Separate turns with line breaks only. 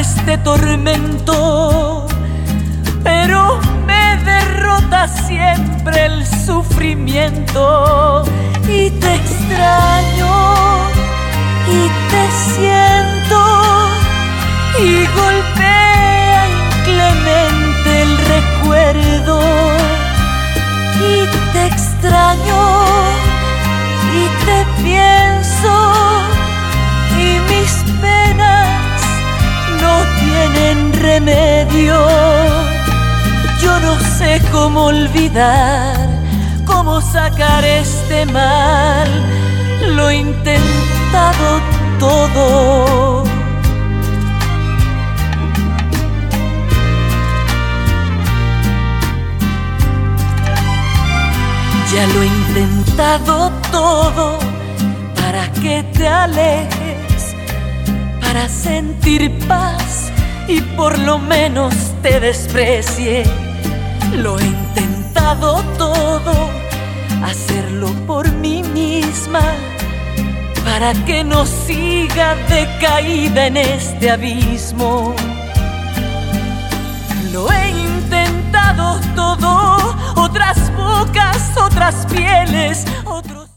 este tormento, pero me derrota siempre el sufrimiento y te extraño remedio. Yo no sé cómo olvidar, cómo sacar este mal. Lo he intentado todo. Ya lo he intentado todo para que te alejes, para sentir paz y por lo menos te desprecie. Lo he intentado todo, hacerlo por mí misma, para que no siga decaída en este abismo. Lo he intentado todo, otras bocas, otras pieles, otros